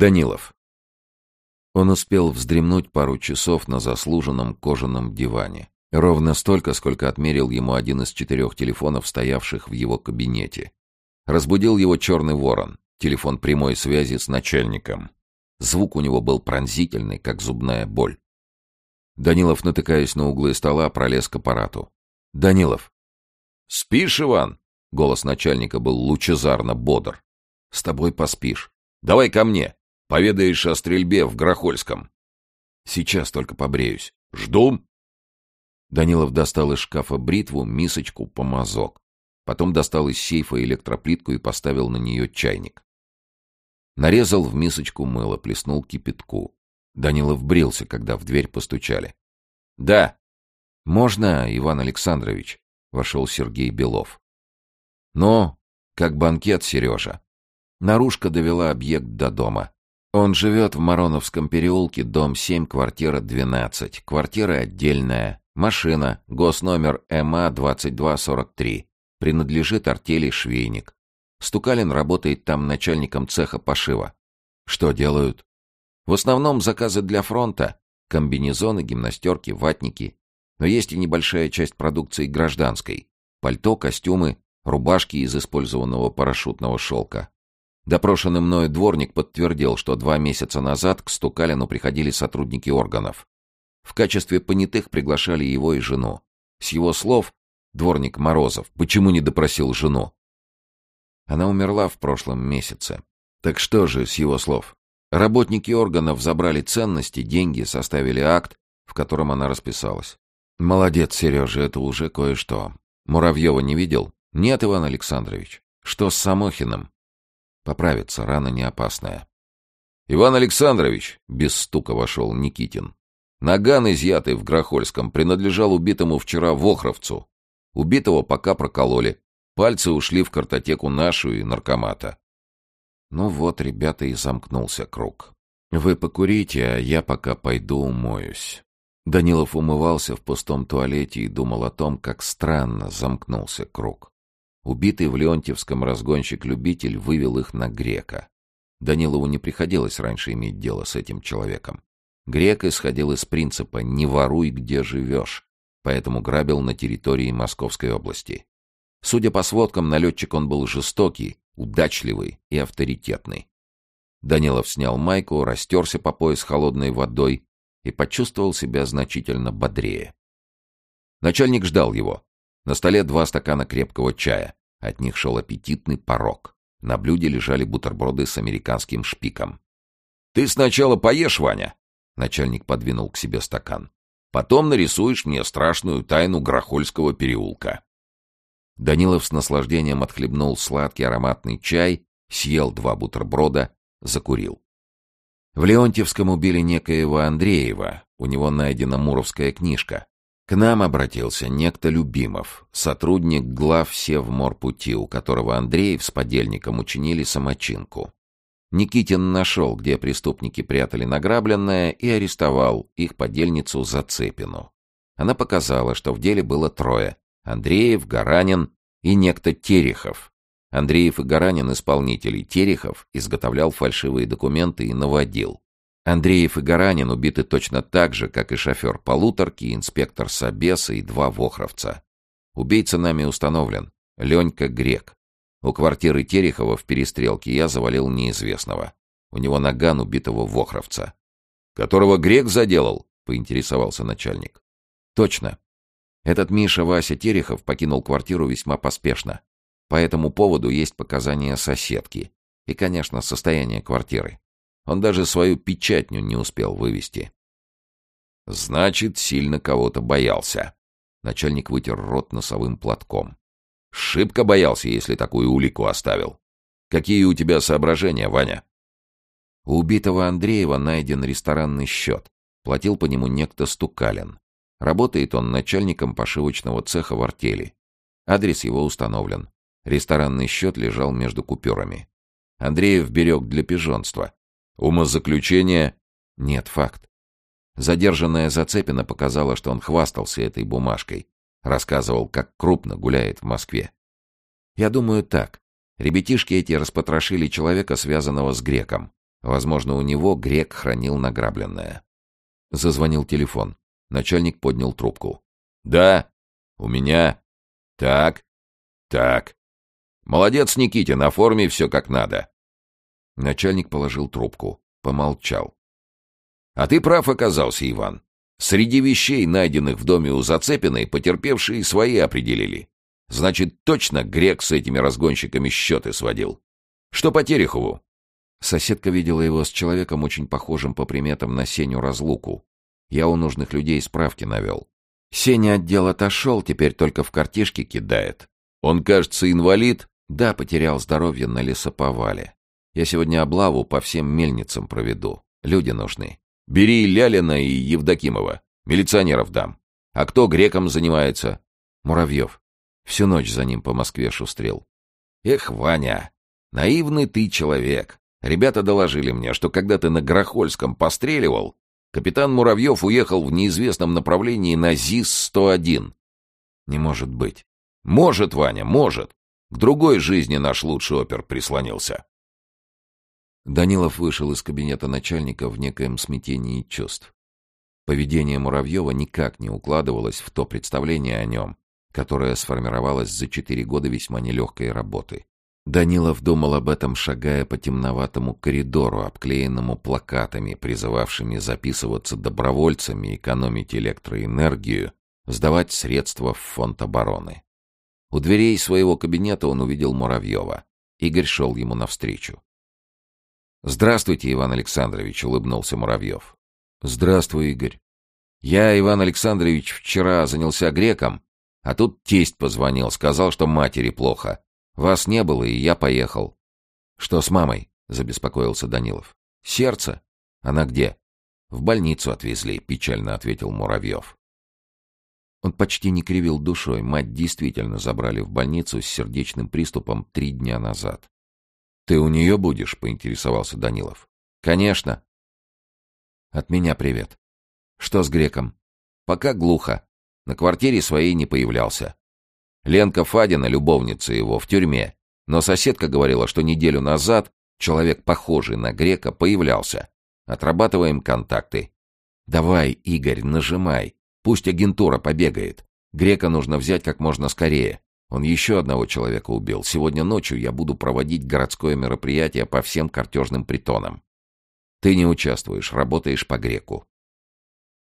Данилов. Он успел вздремнуть пару часов на заслуженном кожаном диване. Ровно столько, сколько отмерил ему один из четырех телефонов, стоявших в его кабинете. Разбудил его черный ворон, телефон прямой связи с начальником. Звук у него был пронзительный, как зубная боль. Данилов, натыкаясь на углы стола, пролез к аппарату. «Данилов!» «Спишь, Иван?» Голос начальника был лучезарно бодр. «С тобой поспишь. Давай ко мне!» Поведаешь о стрельбе в Грохольском. Сейчас только побреюсь. Жду. Данилов достал из шкафа бритву, мисочку, помазок. Потом достал из сейфа электроплитку и поставил на нее чайник. Нарезал в мисочку мыло, плеснул кипятку. Данилов брился, когда в дверь постучали. «Да». «Можно, Иван Александрович?» — вошел Сергей Белов. «Ну, как банкет, Сережа». Наружка довела объект до дома. Он живет в Мароновском переулке, дом 7, квартира 12. Квартира отдельная. Машина, госномер МА-2243. Принадлежит артели «Швейник». Стукалин работает там начальником цеха пошива. Что делают? В основном заказы для фронта. Комбинезоны, гимнастерки, ватники. Но есть и небольшая часть продукции гражданской. Пальто, костюмы, рубашки из использованного парашютного шелка. Допрошенный мною дворник подтвердил, что два месяца назад к Стукалину приходили сотрудники органов. В качестве понятых приглашали его и жену. С его слов, дворник Морозов, почему не допросил жену? Она умерла в прошлом месяце. Так что же, с его слов? Работники органов забрали ценности, деньги, составили акт, в котором она расписалась. Молодец, Сережа, это уже кое-что. Муравьева не видел? Нет, Иван Александрович. Что с Самохиным? Поправится, рана не опасная. «Иван Александрович!» — без стука вошел Никитин. Наган, изъятый в Грохольском, принадлежал убитому вчера Вохровцу. Убитого пока прокололи. Пальцы ушли в картотеку нашу и наркомата. Ну вот, ребята, и замкнулся круг. Вы покурите, а я пока пойду умоюсь. Данилов умывался в пустом туалете и думал о том, как странно замкнулся круг. Убитый в Леонтьевском разгонщик-любитель вывел их на грека. Данилову не приходилось раньше иметь дело с этим человеком. Грек исходил из принципа «не воруй, где живешь», поэтому грабил на территории Московской области. Судя по сводкам, налетчик он был жестокий, удачливый и авторитетный. Данилов снял майку, растерся по пояс холодной водой и почувствовал себя значительно бодрее. Начальник ждал его. На столе два стакана крепкого чая. От них шел аппетитный порог. На блюде лежали бутерброды с американским шпиком. «Ты сначала поешь, Ваня!» Начальник подвинул к себе стакан. «Потом нарисуешь мне страшную тайну Грохольского переулка». Данилов с наслаждением отхлебнул сладкий ароматный чай, съел два бутерброда, закурил. В Леонтьевском убили некоего Андреева, у него найдена муровская книжка. К нам обратился некто Любимов, сотрудник глав Севморпути, у которого Андреев с подельником учинили самочинку. Никитин нашел, где преступники прятали награбленное, и арестовал их подельницу Зацепину. Она показала, что в деле было трое — Андреев, Гаранин и некто Терехов. Андреев и Гаранин — исполнители, Терехов изготовлял фальшивые документы и наводил. Андреев и Гаранин убиты точно так же, как и шофер полуторки, инспектор Собеса и два вохровца. Убийца нами установлен. Ленька Грек. У квартиры Терехова в перестрелке я завалил неизвестного. У него наган убитого вохровца. «Которого Грек заделал?» — поинтересовался начальник. «Точно. Этот Миша Вася Терехов покинул квартиру весьма поспешно. По этому поводу есть показания соседки. И, конечно, состояние квартиры. Он даже свою печатню не успел вывести. Значит, сильно кого-то боялся. Начальник вытер рот носовым платком. Шибко боялся, если такую улику оставил. Какие у тебя соображения, Ваня? У убитого Андреева найден ресторанный счет. Платил по нему некто Стукалин. Работает он начальником пошивочного цеха в артели. Адрес его установлен. Ресторанный счет лежал между купюрами. Андреев берег для пижонства. Умозаключение? Нет, факт. Задержанная Зацепина показала, что он хвастался этой бумажкой. Рассказывал, как крупно гуляет в Москве. Я думаю так. Ребятишки эти распотрошили человека, связанного с греком. Возможно, у него грек хранил награбленное. Зазвонил телефон. Начальник поднял трубку. «Да, у меня. Так, так. Молодец, Никитин, оформи все как надо». Начальник положил трубку, помолчал. «А ты прав оказался, Иван. Среди вещей, найденных в доме у Зацепиной, потерпевшие свои определили. Значит, точно грек с этими разгонщиками счеты сводил. Что по Терехову?» Соседка видела его с человеком, очень похожим по приметам на Сеню Разлуку. Я у нужных людей справки навел. Сеня отдел отошел, теперь только в картишке кидает. Он, кажется, инвалид? Да, потерял здоровье на лесоповале. Я сегодня облаву по всем мельницам проведу. Люди нужны. Бери Лялина и Евдокимова. Милиционеров дам. А кто греком занимается? Муравьев. Всю ночь за ним по Москве шустрел. Эх, Ваня, наивный ты человек. Ребята доложили мне, что когда ты на Грохольском постреливал, капитан Муравьев уехал в неизвестном направлении на ЗИС-101. Не может быть. Может, Ваня, может. К другой жизни наш лучший опер прислонился. Данилов вышел из кабинета начальника в некоем смятении чувств. Поведение Муравьева никак не укладывалось в то представление о нем, которое сформировалось за четыре года весьма нелегкой работы. Данилов думал об этом, шагая по темноватому коридору, обклеенному плакатами, призывавшими записываться добровольцами, экономить электроэнергию, сдавать средства в фонд обороны. У дверей своего кабинета он увидел Муравьева. Игорь шел ему навстречу. «Здравствуйте, Иван Александрович», — улыбнулся Муравьев. «Здравствуй, Игорь. Я, Иван Александрович, вчера занялся греком, а тут тесть позвонил, сказал, что матери плохо. Вас не было, и я поехал. Что с мамой? забеспокоился Данилов. Сердце? Она где? В больницу отвезли, печально ответил Муравьев. Он почти не кривил душой. Мать действительно забрали в больницу с сердечным приступом три дня назад. «Ты у нее будешь?» — поинтересовался Данилов. «Конечно». «От меня привет. Что с греком?» «Пока глухо. На квартире своей не появлялся. Ленка Фадина, любовница его, в тюрьме. Но соседка говорила, что неделю назад человек, похожий на грека, появлялся. Отрабатываем контакты. Давай, Игорь, нажимай. Пусть агентура побегает. Грека нужно взять как можно скорее. Он еще одного человека убил. Сегодня ночью я буду проводить городское мероприятие по всем картежным притонам. Ты не участвуешь, работаешь по греку.